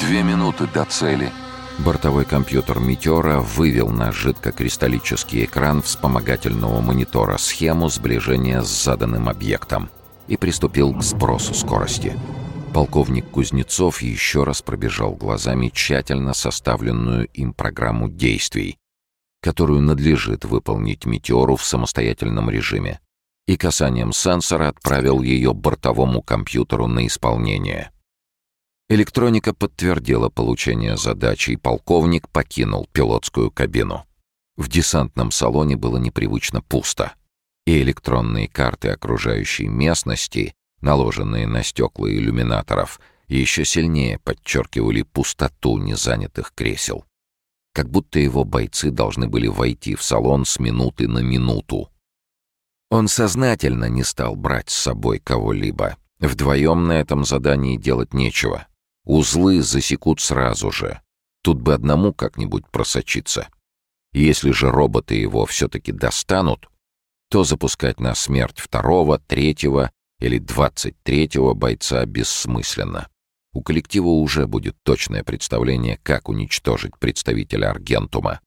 Две минуты до цели. Бортовой компьютер «Метеора» вывел на жидкокристаллический экран вспомогательного монитора схему сближения с заданным объектом и приступил к сбросу скорости. Полковник Кузнецов еще раз пробежал глазами тщательно составленную им программу действий, которую надлежит выполнить «Метеору» в самостоятельном режиме, и касанием сенсора отправил ее бортовому компьютеру на исполнение. Электроника подтвердила получение задачи, и полковник покинул пилотскую кабину. В десантном салоне было непривычно пусто, и электронные карты окружающей местности наложенные на стекла иллюминаторов, еще сильнее подчеркивали пустоту незанятых кресел. Как будто его бойцы должны были войти в салон с минуты на минуту. Он сознательно не стал брать с собой кого-либо. Вдвоем на этом задании делать нечего. Узлы засекут сразу же. Тут бы одному как-нибудь просочиться. Если же роботы его все-таки достанут, то запускать на смерть второго, третьего или 23-го бойца бессмысленно. У коллектива уже будет точное представление, как уничтожить представителя Аргентума,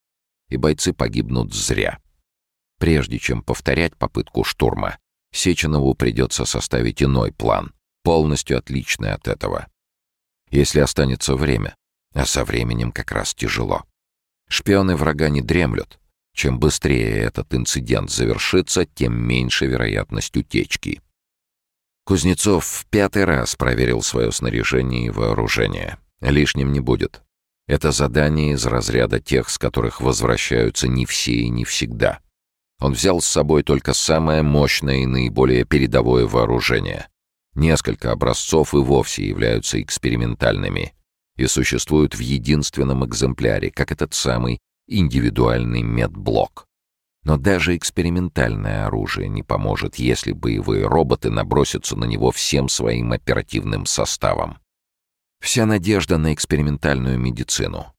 и бойцы погибнут зря. Прежде чем повторять попытку штурма, Сеченову придется составить иной план, полностью отличный от этого. Если останется время, а со временем как раз тяжело. Шпионы врага не дремлют. Чем быстрее этот инцидент завершится, тем меньше вероятность утечки. Кузнецов в пятый раз проверил свое снаряжение и вооружение. Лишним не будет. Это задание из разряда тех, с которых возвращаются не все и не всегда. Он взял с собой только самое мощное и наиболее передовое вооружение. Несколько образцов и вовсе являются экспериментальными и существуют в единственном экземпляре, как этот самый индивидуальный медблок. Но даже экспериментальное оружие не поможет, если боевые роботы набросятся на него всем своим оперативным составом. Вся надежда на экспериментальную медицину.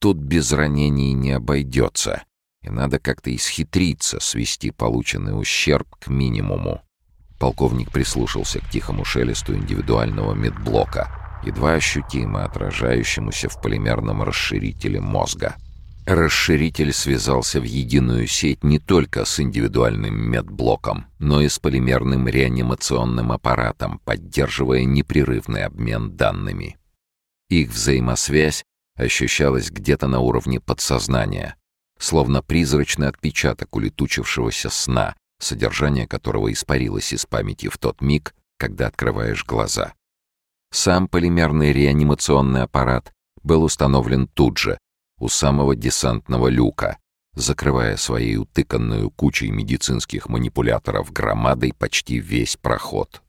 Тут без ранений не обойдется, и надо как-то исхитриться, свести полученный ущерб к минимуму. Полковник прислушался к тихому шелесту индивидуального медблока, едва ощутимо отражающемуся в полимерном расширителе мозга. Расширитель связался в единую сеть не только с индивидуальным медблоком, но и с полимерным реанимационным аппаратом, поддерживая непрерывный обмен данными. Их взаимосвязь ощущалась где-то на уровне подсознания, словно призрачный отпечаток улетучившегося сна, содержание которого испарилось из памяти в тот миг, когда открываешь глаза. Сам полимерный реанимационный аппарат был установлен тут же, у самого десантного люка, закрывая своей утыканную кучей медицинских манипуляторов громадой почти весь проход.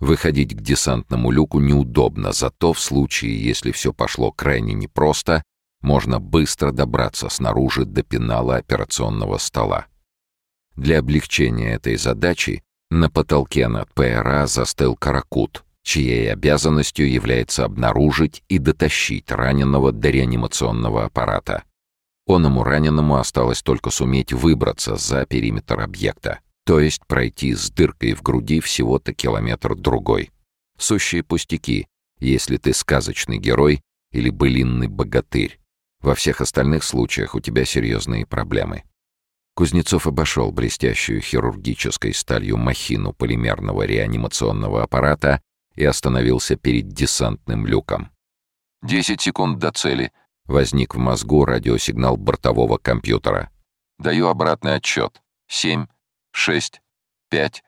Выходить к десантному люку неудобно, зато в случае, если все пошло крайне непросто, можно быстро добраться снаружи до пенала операционного стола. Для облегчения этой задачи на потолке над ПРА застыл каракут, чьей обязанностью является обнаружить и дотащить раненого до реанимационного аппарата. Оному раненому осталось только суметь выбраться за периметр объекта, то есть пройти с дыркой в груди всего-то километр-другой. Сущие пустяки, если ты сказочный герой или былинный богатырь. Во всех остальных случаях у тебя серьезные проблемы. Кузнецов обошел блестящую хирургической сталью махину полимерного реанимационного аппарата и остановился перед десантным люком. «Десять секунд до цели», — возник в мозгу радиосигнал бортового компьютера. «Даю обратный отчет. Семь, шесть, пять».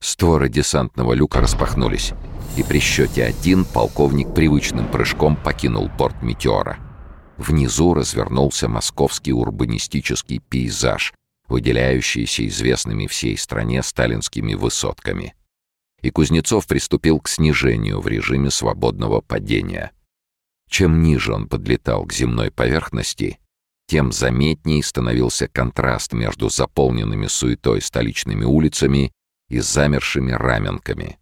Створы десантного люка распахнулись, и при счете один полковник привычным прыжком покинул порт «Метеора». Внизу развернулся московский урбанистический пейзаж, выделяющийся известными всей стране сталинскими высотками — и Кузнецов приступил к снижению в режиме свободного падения. Чем ниже он подлетал к земной поверхности, тем заметней становился контраст между заполненными суетой столичными улицами и замершими раменками.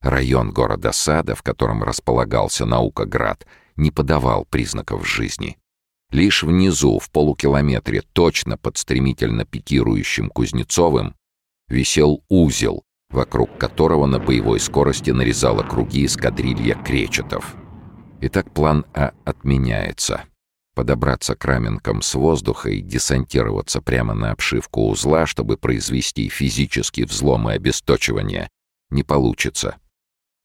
Район города Сада, в котором располагался Наукоград, не подавал признаков жизни. Лишь внизу, в полукилометре, точно под стремительно пикирующим Кузнецовым, висел узел, вокруг которого на боевой скорости нарезала круги эскадрилья кречетов. Итак, план А отменяется. Подобраться к раменкам с воздуха и десантироваться прямо на обшивку узла, чтобы произвести физический взлом и обесточивание, не получится.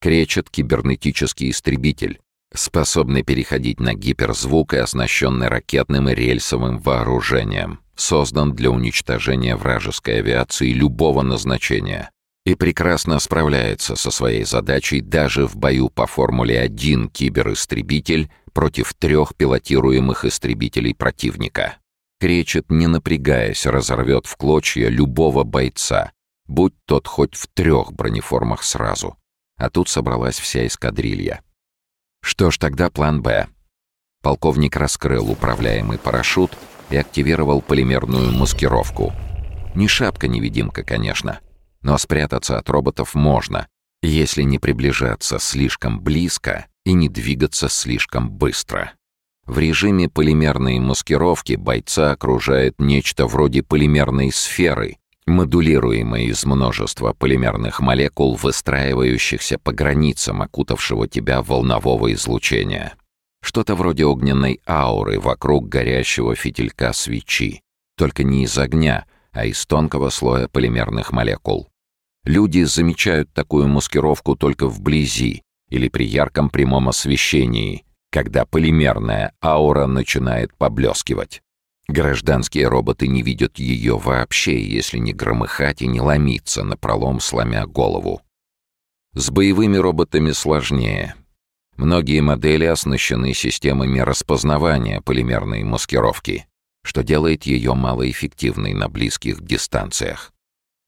Кречет кибернетический истребитель, способный переходить на гиперзвук и оснащенный ракетным и рельсовым вооружением, создан для уничтожения вражеской авиации любого назначения и прекрасно справляется со своей задачей даже в бою по Формуле-1 киберистребитель против трех пилотируемых истребителей противника. Кречет, не напрягаясь, разорвет в клочья любого бойца, будь тот хоть в трех бронеформах сразу. А тут собралась вся эскадрилья. Что ж, тогда план «Б». Полковник раскрыл управляемый парашют и активировал полимерную маскировку. Не шапка-невидимка, конечно, но спрятаться от роботов можно, если не приближаться слишком близко и не двигаться слишком быстро. В режиме полимерной маскировки бойца окружает нечто вроде полимерной сферы, модулируемой из множества полимерных молекул, выстраивающихся по границам окутавшего тебя волнового излучения. Что-то вроде огненной ауры вокруг горящего фитилька свечи, только не из огня, а из тонкого слоя полимерных молекул. Люди замечают такую маскировку только вблизи или при ярком прямом освещении, когда полимерная аура начинает поблескивать. Гражданские роботы не видят ее вообще, если не громыхать и не ломиться, напролом сломя голову. С боевыми роботами сложнее. Многие модели оснащены системами распознавания полимерной маскировки, что делает ее малоэффективной на близких дистанциях.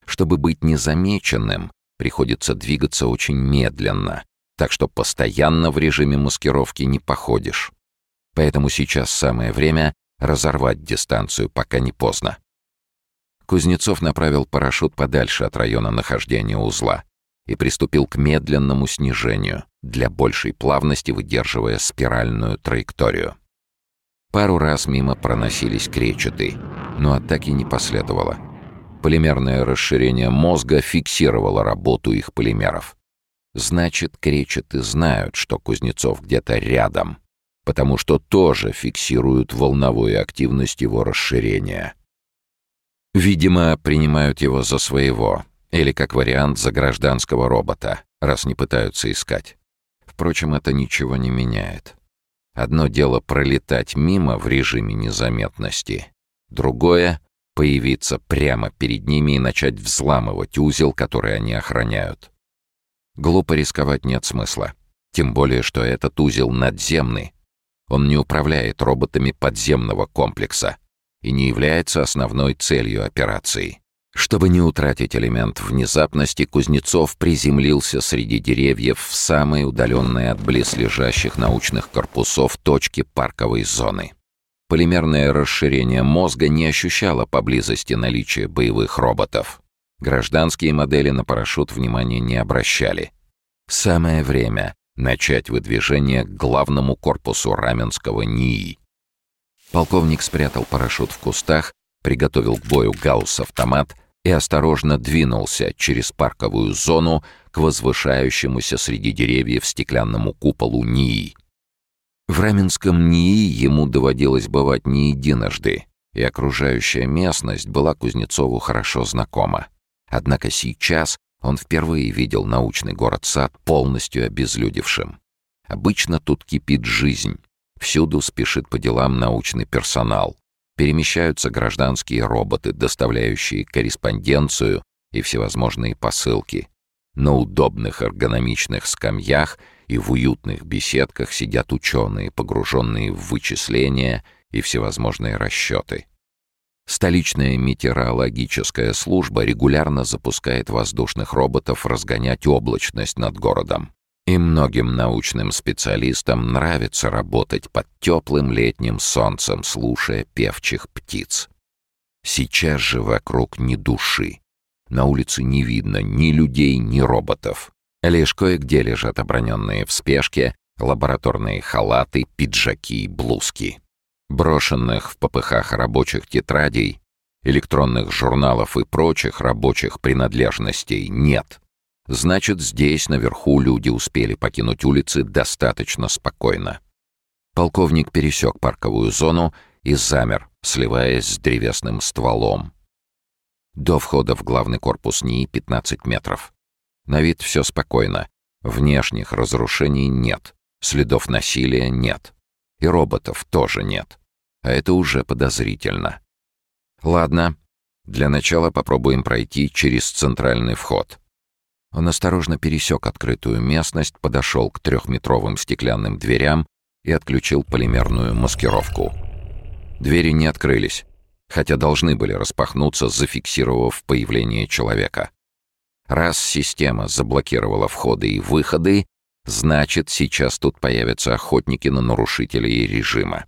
Чтобы быть незамеченным, приходится двигаться очень медленно, так что постоянно в режиме маскировки не походишь. Поэтому сейчас самое время разорвать дистанцию, пока не поздно. Кузнецов направил парашют подальше от района нахождения узла и приступил к медленному снижению, для большей плавности выдерживая спиральную траекторию. Пару раз мимо проносились кречеты, но атаки не последовало. Полимерное расширение мозга фиксировало работу их полимеров. Значит, кречеты знают, что Кузнецов где-то рядом, потому что тоже фиксируют волновую активность его расширения. Видимо, принимают его за своего, или как вариант за гражданского робота, раз не пытаются искать. Впрочем, это ничего не меняет. Одно дело пролетать мимо в режиме незаметности, другое появиться прямо перед ними и начать взламывать узел, который они охраняют. Глупо рисковать нет смысла. Тем более, что этот узел надземный. Он не управляет роботами подземного комплекса и не является основной целью операции. Чтобы не утратить элемент внезапности, Кузнецов приземлился среди деревьев в самой удаленной от близлежащих научных корпусов точке парковой зоны. Полимерное расширение мозга не ощущало поблизости наличия боевых роботов. Гражданские модели на парашют внимания не обращали. Самое время начать выдвижение к главному корпусу Раменского НИИ. Полковник спрятал парашют в кустах, приготовил к бою гаусс-автомат и осторожно двинулся через парковую зону к возвышающемуся среди деревьев стеклянному куполу НИИ. В Раменском НИИ ему доводилось бывать не единожды, и окружающая местность была Кузнецову хорошо знакома. Однако сейчас он впервые видел научный город-сад полностью обезлюдевшим. Обычно тут кипит жизнь. Всюду спешит по делам научный персонал. Перемещаются гражданские роботы, доставляющие корреспонденцию и всевозможные посылки. На удобных эргономичных скамьях — и в уютных беседках сидят ученые, погруженные в вычисления и всевозможные расчеты. Столичная метеорологическая служба регулярно запускает воздушных роботов разгонять облачность над городом. И многим научным специалистам нравится работать под теплым летним солнцем, слушая певчих птиц. Сейчас же вокруг ни души. На улице не видно ни людей, ни роботов. Лишь кое-где лежат оброненные в спешке лабораторные халаты, пиджаки и блузки. Брошенных в попыхах рабочих тетрадей, электронных журналов и прочих рабочих принадлежностей нет. Значит, здесь, наверху, люди успели покинуть улицы достаточно спокойно. Полковник пересек парковую зону и замер, сливаясь с древесным стволом. До входа в главный корпус НИИ 15 метров. На вид все спокойно. Внешних разрушений нет. Следов насилия нет. И роботов тоже нет. А это уже подозрительно. Ладно, для начала попробуем пройти через центральный вход. Он осторожно пересек открытую местность, подошел к трехметровым стеклянным дверям и отключил полимерную маскировку. Двери не открылись хотя должны были распахнуться, зафиксировав появление человека. Раз система заблокировала входы и выходы, значит, сейчас тут появятся охотники на нарушителей режима.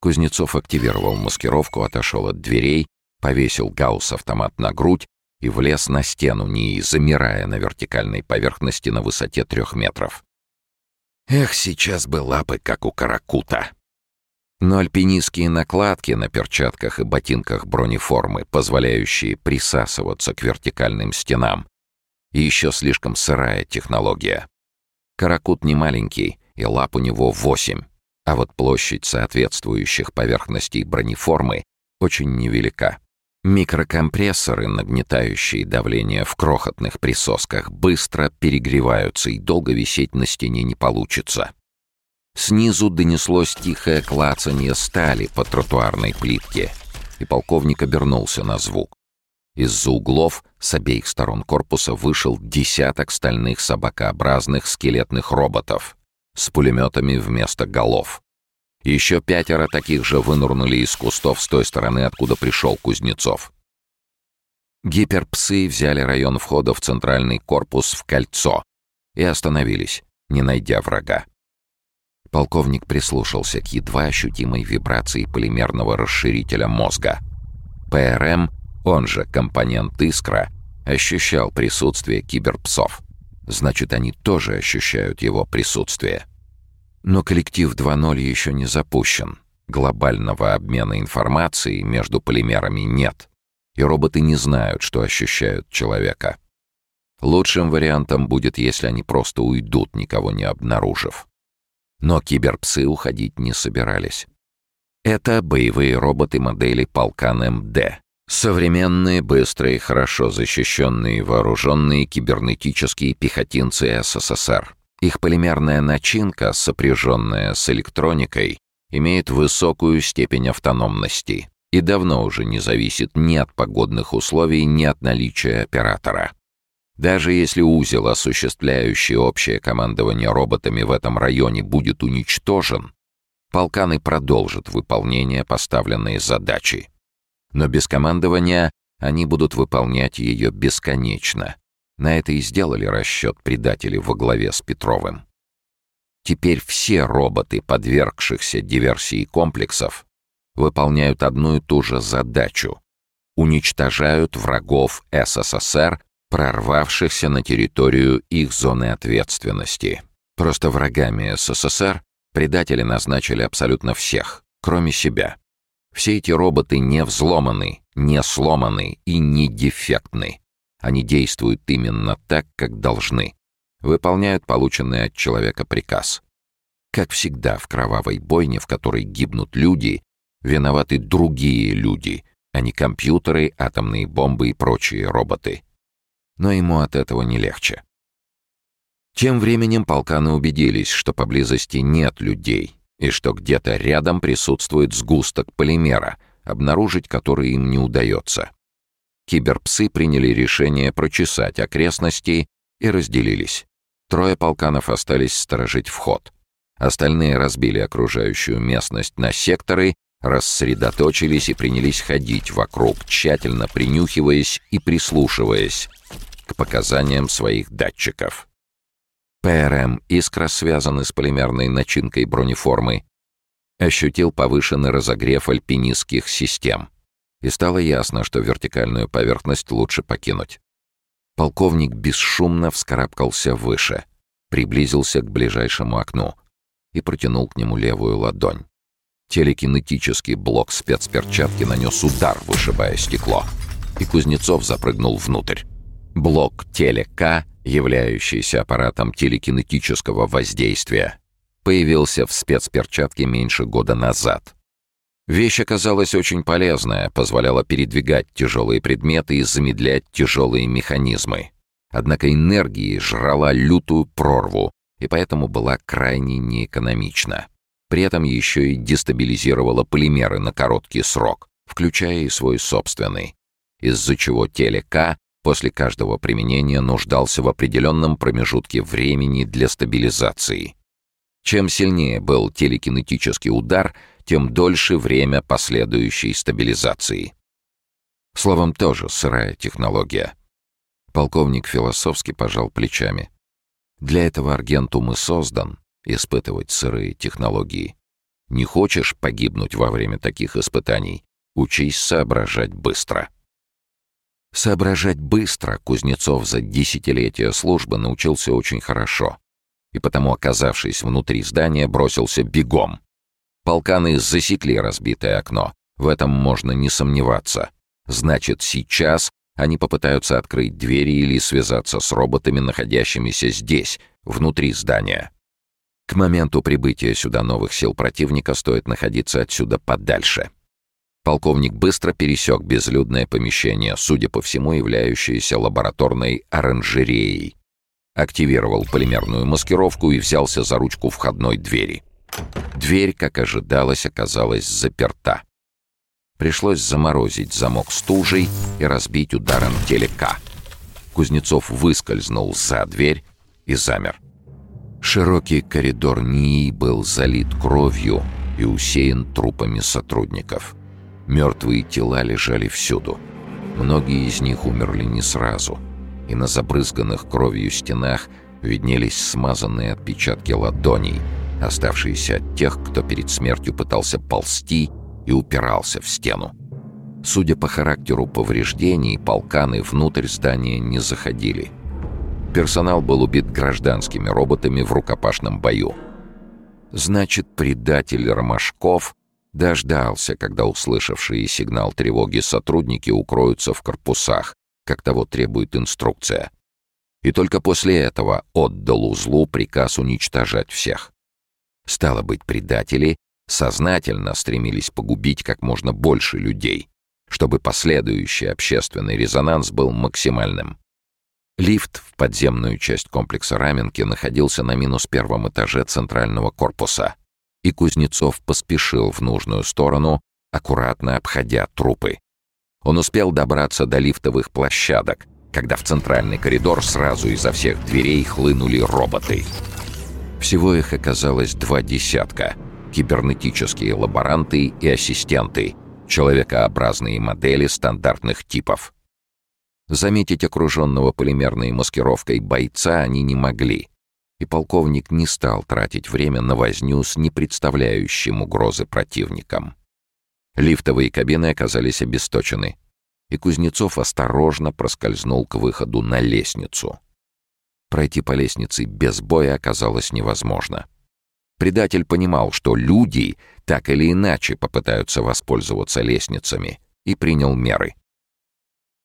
Кузнецов активировал маскировку, отошел от дверей, повесил гаусс-автомат на грудь и влез на стену, не замирая на вертикальной поверхности на высоте трех метров. Эх, сейчас бы лапы, как у каракута. Но альпинистские накладки на перчатках и ботинках бронеформы, позволяющие присасываться к вертикальным стенам, и еще слишком сырая технология. Каракут не маленький, и лап у него восемь, а вот площадь соответствующих поверхностей бронеформы очень невелика. Микрокомпрессоры, нагнетающие давление в крохотных присосках, быстро перегреваются и долго висеть на стене не получится. Снизу донеслось тихое клацанье стали по тротуарной плитке, и полковник обернулся на звук. Из-за углов с обеих сторон корпуса вышел десяток стальных собакообразных скелетных роботов с пулеметами вместо голов. Еще пятеро таких же вынурнули из кустов с той стороны, откуда пришел Кузнецов. Гиперпсы взяли район входа в центральный корпус в кольцо и остановились, не найдя врага. Полковник прислушался к едва ощутимой вибрации полимерного расширителя мозга. ПРМ, он же компонент «Искра», ощущал присутствие киберпсов. Значит, они тоже ощущают его присутствие. Но коллектив 2.0 еще не запущен. Глобального обмена информацией между полимерами нет. И роботы не знают, что ощущают человека. Лучшим вариантом будет, если они просто уйдут, никого не обнаружив. Но киберпсы уходить не собирались. Это боевые роботы модели Полкан МД. Современные, быстрые, хорошо защищенные, вооруженные кибернетические пехотинцы СССР. Их полимерная начинка, сопряженная с электроникой, имеет высокую степень автономности и давно уже не зависит ни от погодных условий, ни от наличия оператора. Даже если узел, осуществляющий общее командование роботами в этом районе, будет уничтожен, полканы продолжат выполнение поставленной задачи. Но без командования они будут выполнять ее бесконечно. На это и сделали расчет предатели во главе с Петровым. Теперь все роботы, подвергшихся диверсии комплексов, выполняют одну и ту же задачу — уничтожают врагов СССР прорвавшихся на территорию их зоны ответственности. Просто врагами СССР предатели назначили абсолютно всех, кроме себя. Все эти роботы не взломаны, не сломаны и не дефектны. Они действуют именно так, как должны. Выполняют полученный от человека приказ. Как всегда в кровавой бойне, в которой гибнут люди, виноваты другие люди, а не компьютеры, атомные бомбы и прочие роботы но ему от этого не легче. Тем временем полканы убедились, что поблизости нет людей и что где-то рядом присутствует сгусток полимера, обнаружить который им не удается. Киберпсы приняли решение прочесать окрестности и разделились. Трое полканов остались сторожить вход. Остальные разбили окружающую местность на секторы, рассредоточились и принялись ходить вокруг, тщательно принюхиваясь и прислушиваясь, к показаниям своих датчиков. ПРМ «Искра» связаны с полимерной начинкой бронеформы. Ощутил повышенный разогрев альпинистских систем. И стало ясно, что вертикальную поверхность лучше покинуть. Полковник бесшумно вскарабкался выше, приблизился к ближайшему окну и протянул к нему левую ладонь. Телекинетический блок спецперчатки нанес удар, вышибая стекло, и Кузнецов запрыгнул внутрь. Блок телека являющийся аппаратом телекинетического воздействия, появился в спецперчатке меньше года назад. Вещь оказалась очень полезная, позволяла передвигать тяжелые предметы и замедлять тяжелые механизмы. Однако энергии жрала лютую прорву и поэтому была крайне неэкономична. При этом еще и дестабилизировала полимеры на короткий срок, включая и свой собственный, из-за чего телека после каждого применения нуждался в определенном промежутке времени для стабилизации. Чем сильнее был телекинетический удар, тем дольше время последующей стабилизации. Словом, тоже сырая технология. Полковник философски пожал плечами. Для этого аргентум и создан — испытывать сырые технологии. Не хочешь погибнуть во время таких испытаний? Учись соображать быстро. Соображать быстро Кузнецов за десятилетия службы научился очень хорошо. И потому, оказавшись внутри здания, бросился бегом. Полканы засекли разбитое окно. В этом можно не сомневаться. Значит, сейчас они попытаются открыть двери или связаться с роботами, находящимися здесь, внутри здания. К моменту прибытия сюда новых сил противника стоит находиться отсюда подальше. Полковник быстро пересек безлюдное помещение, судя по всему, являющееся лабораторной оранжереей. Активировал полимерную маскировку и взялся за ручку входной двери. Дверь, как ожидалось, оказалась заперта. Пришлось заморозить замок стужей и разбить ударом телека. Кузнецов выскользнул за дверь и замер. Широкий коридор НИИ был залит кровью и усеян трупами сотрудников. Мертвые тела лежали всюду. Многие из них умерли не сразу, и на забрызганных кровью стенах виднелись смазанные отпечатки ладоней — оставшиеся от тех, кто перед смертью пытался ползти и упирался в стену. Судя по характеру повреждений, полканы внутрь здания не заходили. Персонал был убит гражданскими роботами в рукопашном бою. Значит, предатель Ромашков дождался, когда услышавшие сигнал тревоги сотрудники укроются в корпусах, как того требует инструкция. И только после этого отдал узлу приказ уничтожать всех. Стало быть, предатели сознательно стремились погубить как можно больше людей, чтобы последующий общественный резонанс был максимальным. Лифт в подземную часть комплекса Раменки находился на минус первом этаже центрального корпуса, и Кузнецов поспешил в нужную сторону, аккуратно обходя трупы. Он успел добраться до лифтовых площадок, когда в центральный коридор сразу изо всех дверей хлынули роботы — всего их оказалось два десятка. Кибернетические лаборанты и ассистенты, человекообразные модели стандартных типов. Заметить окруженного полимерной маскировкой бойца они не могли, и полковник не стал тратить время на возню с непредставляющим угрозы противником. Лифтовые кабины оказались обесточены, и Кузнецов осторожно проскользнул к выходу на лестницу. Пройти по лестнице без боя оказалось невозможно. Предатель понимал, что люди так или иначе попытаются воспользоваться лестницами, и принял меры.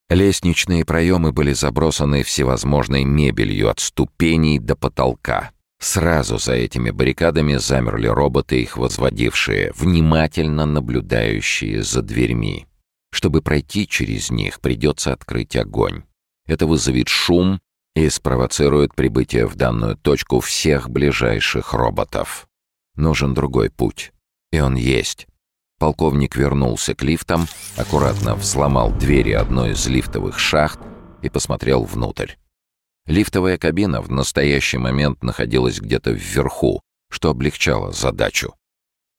Лестничные проемы были забросаны всевозможной мебелью от ступеней до потолка. Сразу за этими баррикадами замерли роботы, их возводившие, внимательно наблюдающие за дверьми. Чтобы пройти через них, придется открыть огонь. Это вызовет шум и спровоцирует прибытие в данную точку всех ближайших роботов. Нужен другой путь. И он есть. Полковник вернулся к лифтам, аккуратно взломал двери одной из лифтовых шахт и посмотрел внутрь. Лифтовая кабина в настоящий момент находилась где-то вверху, что облегчало задачу.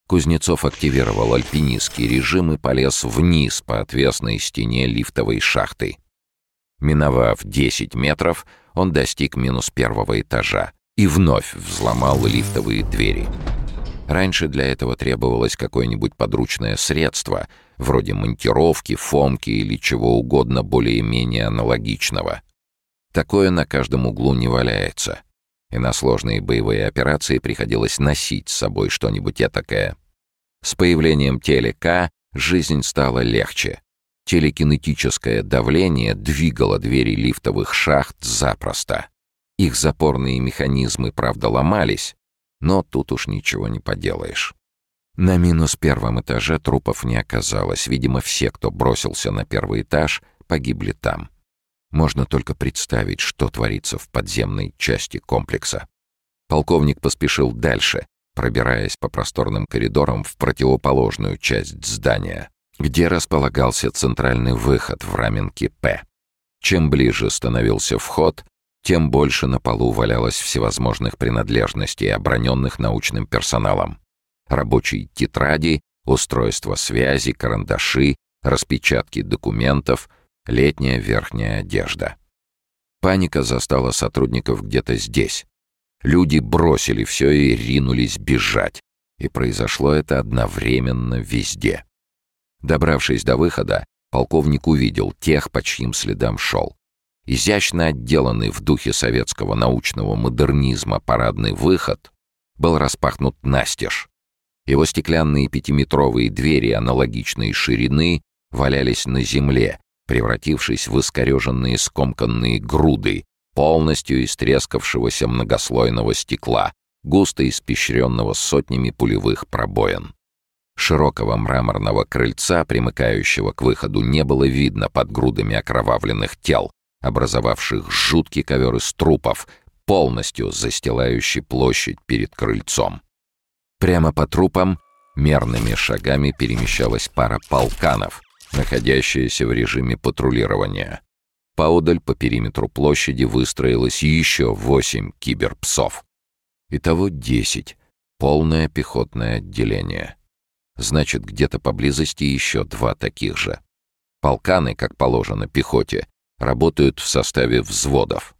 Кузнецов активировал альпинистский режим и полез вниз по отвесной стене лифтовой шахты. Миновав 10 метров, он достиг минус первого этажа и вновь взломал лифтовые двери. Раньше для этого требовалось какое-нибудь подручное средство, вроде монтировки, фомки или чего угодно более-менее аналогичного. Такое на каждом углу не валяется, и на сложные боевые операции приходилось носить с собой что-нибудь этакое. С появлением телека жизнь стала легче, Телекинетическое давление двигало двери лифтовых шахт запросто. Их запорные механизмы, правда, ломались, но тут уж ничего не поделаешь. На минус первом этаже трупов не оказалось. Видимо, все, кто бросился на первый этаж, погибли там. Можно только представить, что творится в подземной части комплекса. Полковник поспешил дальше, пробираясь по просторным коридорам в противоположную часть здания, где располагался центральный выход в раменке «П». Чем ближе становился вход, тем больше на полу валялось всевозможных принадлежностей, оброненных научным персоналом. Рабочие тетради, устройства связи, карандаши, распечатки документов, летняя верхняя одежда. Паника застала сотрудников где-то здесь. Люди бросили все и ринулись бежать. И произошло это одновременно везде. Добравшись до выхода, полковник увидел тех, по чьим следам шел. Изящно отделанный в духе советского научного модернизма парадный выход был распахнут настежь. Его стеклянные пятиметровые двери аналогичной ширины валялись на земле, превратившись в искореженные скомканные груды полностью истрескавшегося многослойного стекла, густо испещренного сотнями пулевых пробоин. Широкого мраморного крыльца, примыкающего к выходу, не было видно под грудами окровавленных тел, образовавших жуткий ковер из трупов, полностью застилающий площадь перед крыльцом. Прямо по трупам мерными шагами перемещалась пара полканов, находящаяся в режиме патрулирования. Поодаль по периметру площади выстроилось еще восемь киберпсов. Итого десять. Полное пехотное отделение. Значит, где-то поблизости еще два таких же. Полканы, как положено пехоте, работают в составе взводов.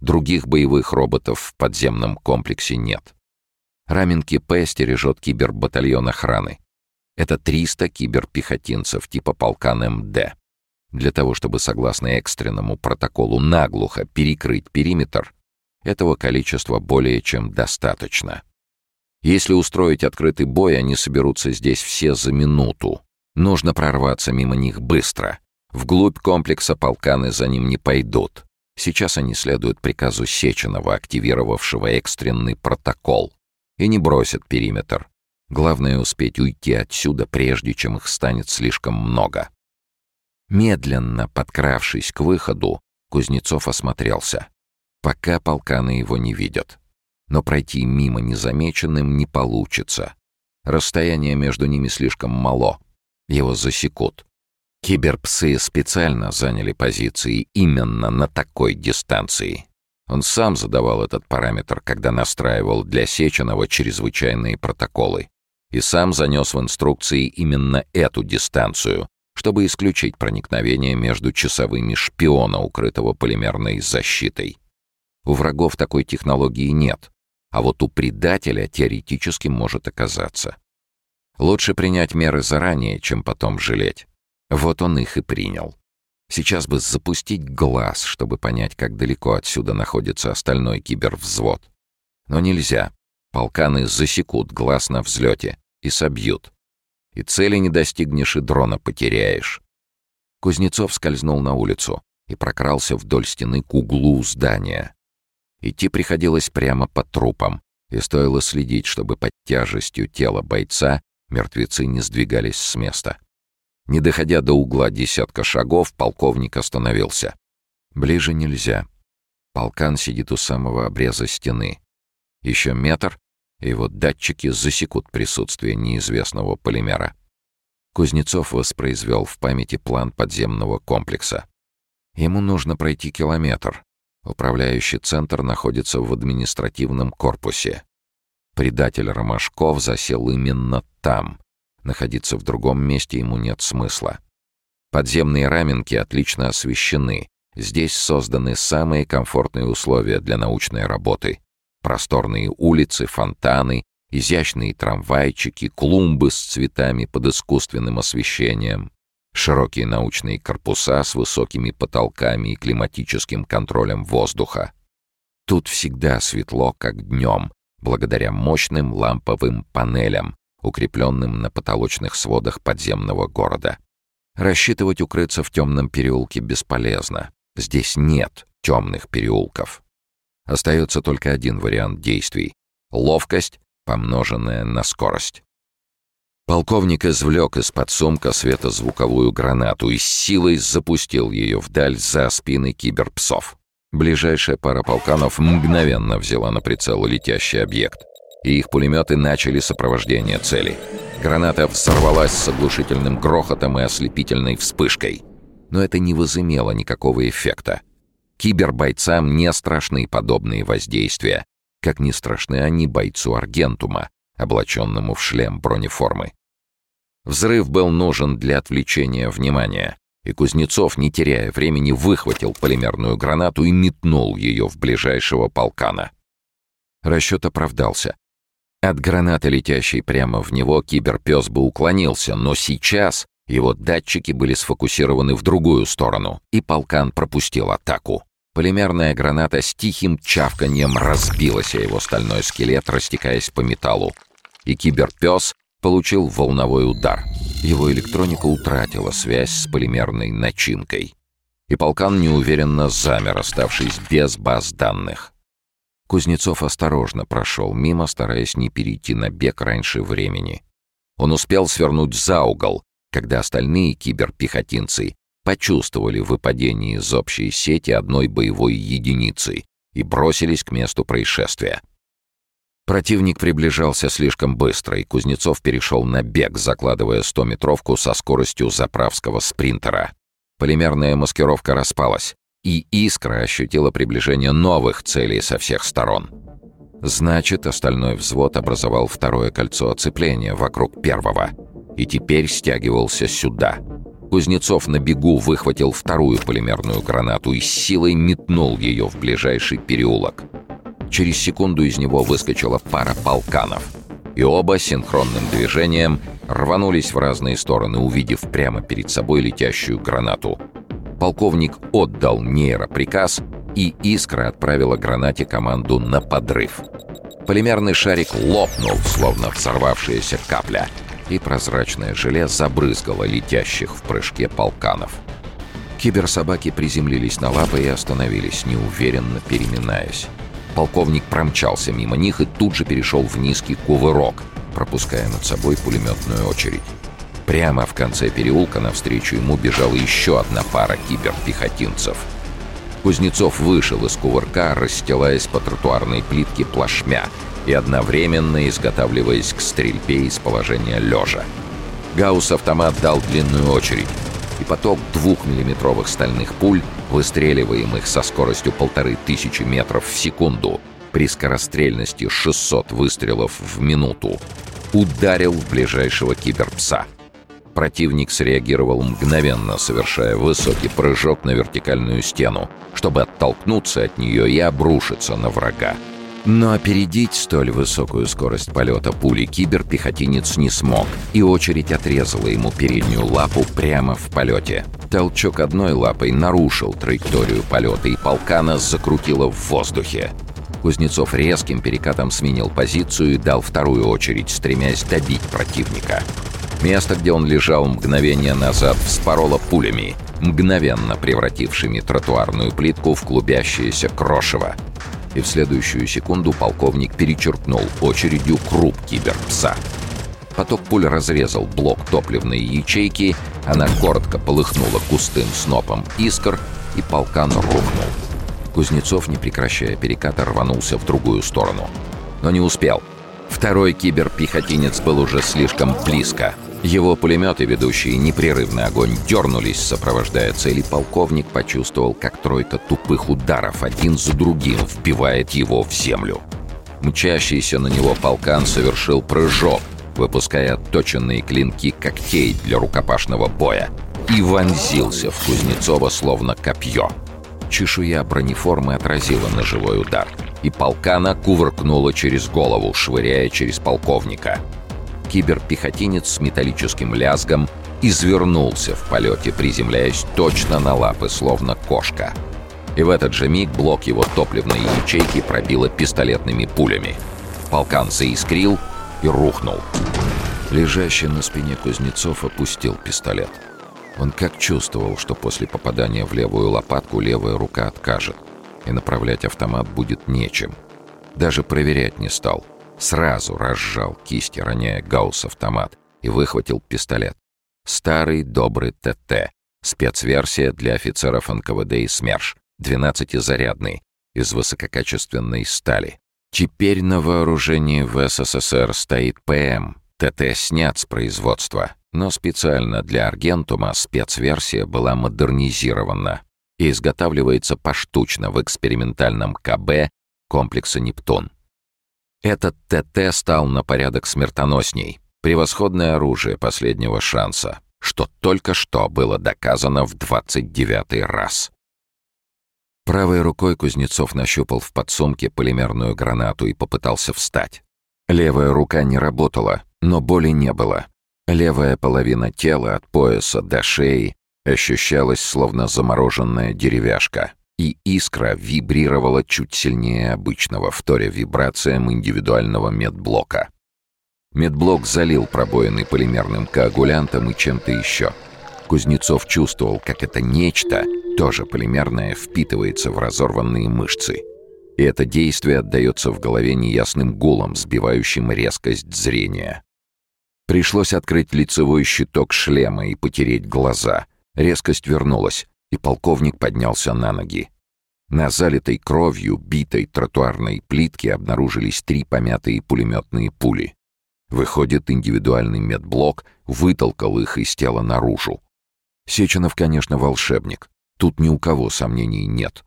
Других боевых роботов в подземном комплексе нет. Раменки П стережет кибербатальон охраны. Это 300 киберпехотинцев типа полкан МД. Для того, чтобы, согласно экстренному протоколу, наглухо перекрыть периметр, этого количества более чем достаточно. Если устроить открытый бой, они соберутся здесь все за минуту. Нужно прорваться мимо них быстро, Вглубь комплекса полканы за ним не пойдут. Сейчас они следуют приказу Сеченова, активировавшего экстренный протокол, и не бросят периметр. Главное — успеть уйти отсюда, прежде чем их станет слишком много. Медленно подкравшись к выходу, Кузнецов осмотрелся. Пока полканы его не видят. Но пройти мимо незамеченным не получится. Расстояние между ними слишком мало. Его засекут. Киберпсы специально заняли позиции именно на такой дистанции. Он сам задавал этот параметр, когда настраивал для Сеченова чрезвычайные протоколы. И сам занес в инструкции именно эту дистанцию, чтобы исключить проникновение между часовыми шпиона, укрытого полимерной защитой. У врагов такой технологии нет, а вот у предателя теоретически может оказаться. Лучше принять меры заранее, чем потом жалеть. Вот он их и принял. Сейчас бы запустить глаз, чтобы понять, как далеко отсюда находится остальной кибервзвод. Но нельзя. Полканы засекут глаз на взлете и собьют. И цели не достигнешь, и дрона потеряешь. Кузнецов скользнул на улицу и прокрался вдоль стены к углу здания. Идти приходилось прямо по трупам, и стоило следить, чтобы под тяжестью тела бойца мертвецы не сдвигались с места. Не доходя до угла десятка шагов, полковник остановился. Ближе нельзя. Полкан сидит у самого обреза стены. Еще метр, и вот датчики засекут присутствие неизвестного полимера. Кузнецов воспроизвел в памяти план подземного комплекса. Ему нужно пройти километр. Управляющий центр находится в административном корпусе. Предатель Ромашков засел именно там, Находиться в другом месте ему нет смысла. Подземные раменки отлично освещены. Здесь созданы самые комфортные условия для научной работы. Просторные улицы, фонтаны, изящные трамвайчики, клумбы с цветами под искусственным освещением, широкие научные корпуса с высокими потолками и климатическим контролем воздуха. Тут всегда светло, как днем, благодаря мощным ламповым панелям, укрепленным на потолочных сводах подземного города. Рассчитывать укрыться в темном переулке бесполезно. Здесь нет темных переулков. Остается только один вариант действий — ловкость, помноженная на скорость. Полковник извлек из-под сумка светозвуковую гранату и с силой запустил ее вдаль за спины киберпсов. Ближайшая пара полканов мгновенно взяла на прицел летящий объект, и их пулеметы начали сопровождение цели. Граната взорвалась с оглушительным грохотом и ослепительной вспышкой. Но это не возымело никакого эффекта. Кибербойцам не страшны подобные воздействия, как не страшны они бойцу Аргентума, облаченному в шлем бронеформы. Взрыв был нужен для отвлечения внимания, и Кузнецов, не теряя времени, выхватил полимерную гранату и метнул ее в ближайшего полкана. Расчет оправдался. От гранаты, летящей прямо в него, киберпес бы уклонился, но сейчас его датчики были сфокусированы в другую сторону, и полкан пропустил атаку. Полимерная граната с тихим чавканьем разбилась о его стальной скелет, растекаясь по металлу. И киберпес получил волновой удар. Его электроника утратила связь с полимерной начинкой. И полкан неуверенно замер, оставшись без баз данных. Кузнецов осторожно прошел мимо, стараясь не перейти на бег раньше времени. Он успел свернуть за угол, когда остальные киберпехотинцы почувствовали выпадение из общей сети одной боевой единицы и бросились к месту происшествия. Противник приближался слишком быстро, и Кузнецов перешел на бег, закладывая 100-метровку со скоростью заправского спринтера. Полимерная маскировка распалась, и «Искра» ощутила приближение новых целей со всех сторон. Значит, остальной взвод образовал второе кольцо оцепления вокруг первого и теперь стягивался сюда. Кузнецов на бегу выхватил вторую полимерную гранату и силой метнул ее в ближайший переулок. Через секунду из него выскочила пара полканов. И оба синхронным движением рванулись в разные стороны, увидев прямо перед собой летящую гранату. Полковник отдал нейроприказ, и «Искра» отправила гранате команду на подрыв. Полимерный шарик лопнул, словно взорвавшаяся капля, и прозрачное желе забрызгало летящих в прыжке полканов. Киберсобаки приземлились на лапы и остановились, неуверенно переминаясь. Полковник промчался мимо них и тут же перешел в низкий кувырок, пропуская над собой пулеметную очередь. Прямо в конце переулка навстречу ему бежала еще одна пара киберпехотинцев. Кузнецов вышел из кувырка, расстилаясь по тротуарной плитке плашмя и одновременно изготавливаясь к стрельбе из положения лежа. Гаусс-автомат дал длинную очередь, и поток двухмиллиметровых стальных пуль, выстреливаемых со скоростью полторы тысячи метров в секунду при скорострельности 600 выстрелов в минуту, ударил в ближайшего киберпса. Противник среагировал мгновенно, совершая высокий прыжок на вертикальную стену, чтобы оттолкнуться от нее и обрушиться на врага. Но опередить столь высокую скорость полета пули киберпехотинец не смог, и очередь отрезала ему переднюю лапу прямо в полете. Толчок одной лапой нарушил траекторию полета, и полкана закрутила в воздухе. Кузнецов резким перекатом сменил позицию и дал вторую очередь, стремясь добить противника. Место, где он лежал мгновение назад, вспороло пулями, мгновенно превратившими тротуарную плитку в клубящееся крошево и в следующую секунду полковник перечеркнул очередью круп киберпса. Поток пуль разрезал блок топливной ячейки, она коротко полыхнула густым снопом искр, и полкан рухнул. Кузнецов, не прекращая переката, рванулся в другую сторону. Но не успел. Второй киберпехотинец был уже слишком близко — его пулеметы, ведущие непрерывный огонь, дернулись, сопровождая цели. Полковник почувствовал, как тройка тупых ударов один за другим вбивает его в землю. Мчащийся на него полкан совершил прыжок, выпуская отточенные клинки когтей для рукопашного боя, и вонзился в Кузнецова словно копье. Чешуя бронеформы отразила ножевой удар, и полкана кувыркнула через голову, швыряя через полковника — киберпехотинец с металлическим лязгом извернулся в полете, приземляясь точно на лапы, словно кошка. И в этот же миг блок его топливной ячейки пробило пистолетными пулями. Полкан заискрил и рухнул. Лежащий на спине Кузнецов опустил пистолет. Он как чувствовал, что после попадания в левую лопатку левая рука откажет. и направлять автомат будет нечем. Даже проверять не стал. Сразу разжал кисти, роняя гаусс-автомат, и выхватил пистолет. Старый добрый ТТ. Спецверсия для офицеров НКВД и СМЕРШ. 12-зарядный, из высококачественной стали. Теперь на вооружении в СССР стоит ПМ. ТТ снят с производства, но специально для Аргентума спецверсия была модернизирована и изготавливается поштучно в экспериментальном КБ комплекса «Нептун». Этот ТТ стал на порядок смертоносней. Превосходное оружие последнего шанса, что только что было доказано в 29 раз. Правой рукой Кузнецов нащупал в подсумке полимерную гранату и попытался встать. Левая рука не работала, но боли не было. Левая половина тела от пояса до шеи ощущалась словно замороженная деревяшка, и искра вибрировала чуть сильнее обычного, вторя вибрациям индивидуального медблока. Медблок залил пробоины полимерным коагулянтом и чем-то еще. Кузнецов чувствовал, как это нечто, тоже полимерное, впитывается в разорванные мышцы. И это действие отдается в голове неясным гулом, сбивающим резкость зрения. Пришлось открыть лицевой щиток шлема и потереть глаза. Резкость вернулась, и полковник поднялся на ноги. На залитой кровью битой тротуарной плитке обнаружились три помятые пулеметные пули. Выходит, индивидуальный медблок вытолкал их из тела наружу. Сеченов, конечно, волшебник. Тут ни у кого сомнений нет.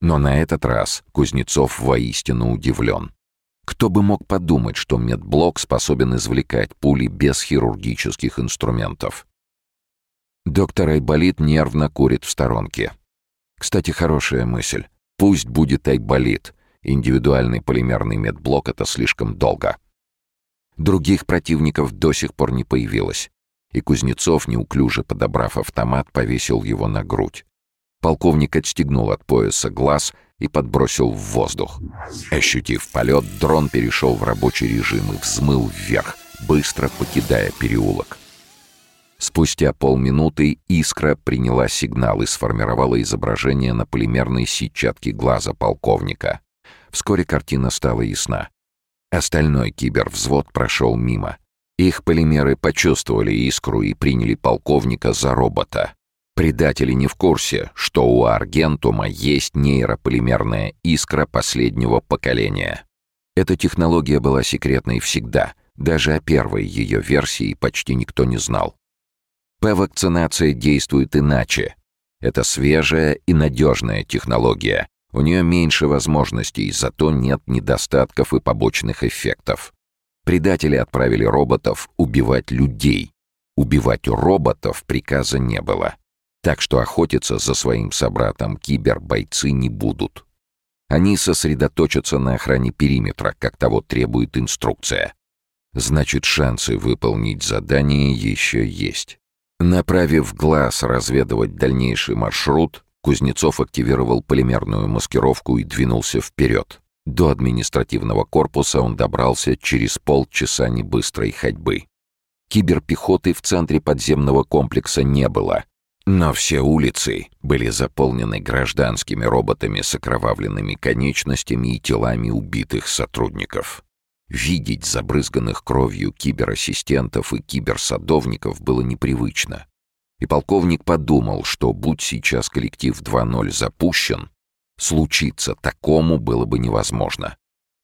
Но на этот раз Кузнецов воистину удивлен. Кто бы мог подумать, что медблок способен извлекать пули без хирургических инструментов? Доктор Айболит нервно курит в сторонке. Кстати, хорошая мысль. Пусть будет Айболит. Индивидуальный полимерный медблок — это слишком долго. Других противников до сих пор не появилось. И Кузнецов, неуклюже подобрав автомат, повесил его на грудь. Полковник отстегнул от пояса глаз — и подбросил в воздух. Ощутив полет, дрон перешел в рабочий режим и взмыл вверх, быстро покидая переулок. Спустя полминуты искра приняла сигнал и сформировала изображение на полимерной сетчатке глаза полковника. Вскоре картина стала ясна. Остальной кибервзвод прошел мимо. Их полимеры почувствовали искру и приняли полковника за робота. Предатели не в курсе, что у Аргентума есть нейрополимерная искра последнего поколения. Эта технология была секретной всегда, даже о первой ее версии почти никто не знал. П-вакцинация действует иначе. Это свежая и надежная технология. У нее меньше возможностей, зато нет недостатков и побочных эффектов. Предатели отправили роботов убивать людей. Убивать роботов приказа не было. Так что охотиться за своим собратом кибербойцы не будут. Они сосредоточатся на охране периметра, как того требует инструкция. Значит, шансы выполнить задание еще есть. Направив глаз разведывать дальнейший маршрут, Кузнецов активировал полимерную маскировку и двинулся вперед. До административного корпуса он добрался через полчаса небыстрой ходьбы. Киберпехоты в центре подземного комплекса не было, но все улицы были заполнены гражданскими роботами с окровавленными конечностями и телами убитых сотрудников. Видеть забрызганных кровью киберассистентов и киберсадовников было непривычно. И полковник подумал, что будь сейчас коллектив 2.0 запущен, случиться такому было бы невозможно.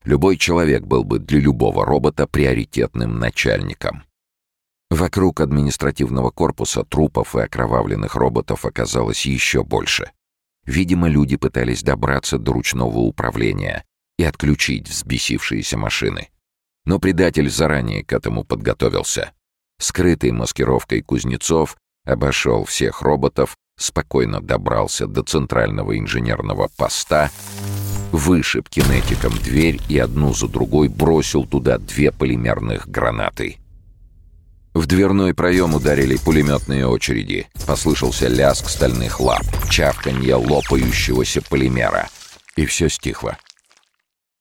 Любой человек был бы для любого робота приоритетным начальником. Вокруг административного корпуса трупов и окровавленных роботов оказалось еще больше. Видимо, люди пытались добраться до ручного управления и отключить взбесившиеся машины. Но предатель заранее к этому подготовился. Скрытый маскировкой Кузнецов обошел всех роботов, спокойно добрался до центрального инженерного поста, вышиб кинетиком дверь и одну за другой бросил туда две полимерных гранаты — в дверной проем ударили пулеметные очереди. Послышался лязг стальных лап, чавканье лопающегося полимера. И все стихло.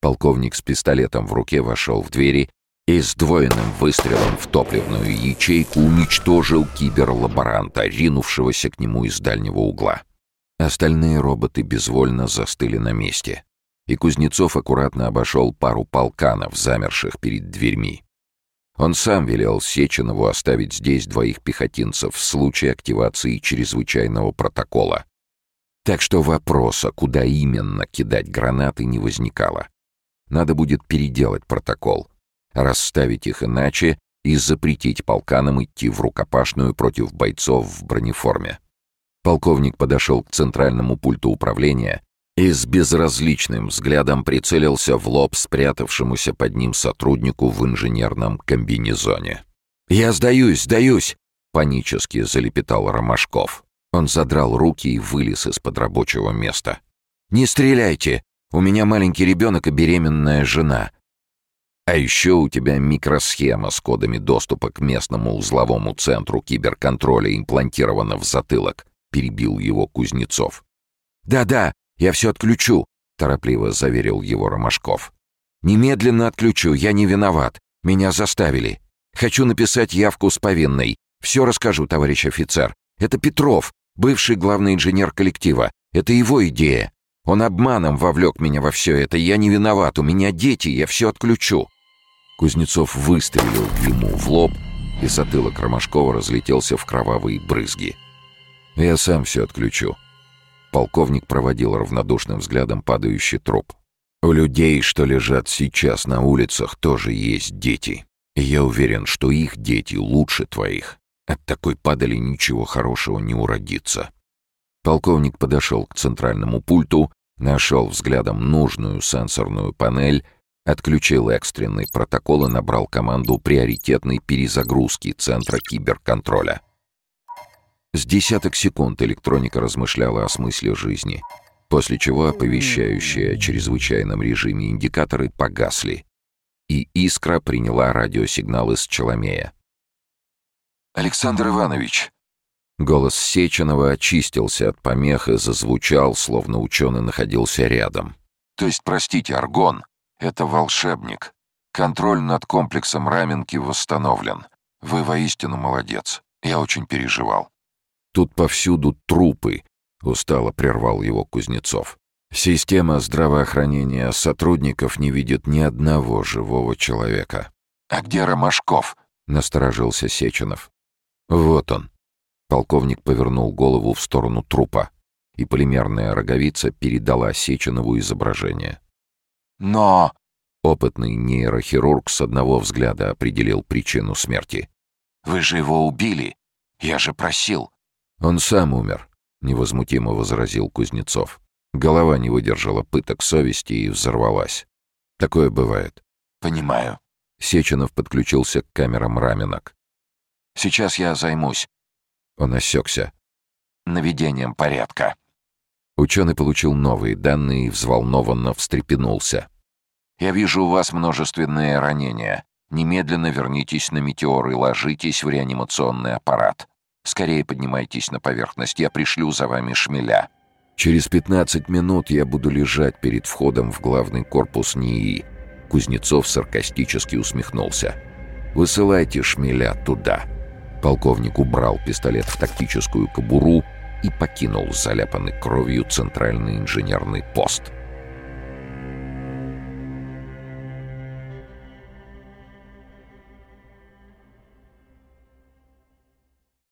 Полковник с пистолетом в руке вошел в двери и с двойным выстрелом в топливную ячейку уничтожил киберлаборанта, ринувшегося к нему из дальнего угла. Остальные роботы безвольно застыли на месте. И Кузнецов аккуратно обошел пару полканов, замерших перед дверьми. Он сам велел Сеченову оставить здесь двоих пехотинцев в случае активации чрезвычайного протокола. Так что вопроса, куда именно кидать гранаты, не возникало. Надо будет переделать протокол, расставить их иначе и запретить полканам идти в рукопашную против бойцов в бронеформе. Полковник подошел к центральному пульту управления и с безразличным взглядом прицелился в лоб спрятавшемуся под ним сотруднику в инженерном комбинезоне. «Я сдаюсь, сдаюсь!» — панически залепетал Ромашков. Он задрал руки и вылез из-под рабочего места. «Не стреляйте! У меня маленький ребенок и беременная жена. А еще у тебя микросхема с кодами доступа к местному узловому центру киберконтроля имплантирована в затылок», — перебил его Кузнецов. «Да-да, я все отключу», — торопливо заверил его Ромашков. «Немедленно отключу, я не виноват. Меня заставили. Хочу написать явку с повинной. Все расскажу, товарищ офицер. Это Петров, бывший главный инженер коллектива. Это его идея. Он обманом вовлек меня во все это. Я не виноват, у меня дети, я все отключу». Кузнецов выстрелил ему в лоб, и затылок Ромашкова разлетелся в кровавые брызги. «Я сам все отключу». Полковник проводил равнодушным взглядом падающий труп. «У людей, что лежат сейчас на улицах, тоже есть дети. Я уверен, что их дети лучше твоих. От такой падали ничего хорошего не уродится». Полковник подошел к центральному пульту, нашел взглядом нужную сенсорную панель Отключил экстренный протокол и набрал команду приоритетной перезагрузки Центра киберконтроля. С десяток секунд электроника размышляла о смысле жизни, после чего оповещающие о чрезвычайном режиме индикаторы погасли, и «Искра» приняла радиосигнал из Челомея. «Александр Иванович!» Голос Сеченова очистился от помех и зазвучал, словно ученый находился рядом. «То есть, простите, Аргон, это волшебник. Контроль над комплексом Раменки восстановлен. Вы воистину молодец. Я очень переживал. Тут повсюду трупы, устало прервал его Кузнецов. Система здравоохранения сотрудников не видит ни одного живого человека. А где Ромашков? насторожился Сеченов. Вот он. Полковник повернул голову в сторону трупа, и полимерная роговица передала Сеченову изображение. Но...» Опытный нейрохирург с одного взгляда определил причину смерти. «Вы же его убили! Я же просил!» «Он сам умер», — невозмутимо возразил Кузнецов. Голова не выдержала пыток совести и взорвалась. Такое бывает. «Понимаю». Сеченов подключился к камерам раменок. «Сейчас я займусь». Он осекся. «Наведением порядка». Ученый получил новые данные и взволнованно встрепенулся. «Я вижу у вас множественные ранения. Немедленно вернитесь на метеор и ложитесь в реанимационный аппарат. Скорее поднимайтесь на поверхность, я пришлю за вами шмеля». «Через 15 минут я буду лежать перед входом в главный корпус НИИ». Кузнецов саркастически усмехнулся. «Высылайте шмеля туда». Полковник убрал пистолет в тактическую кобуру и покинул заляпанный кровью центральный инженерный пост.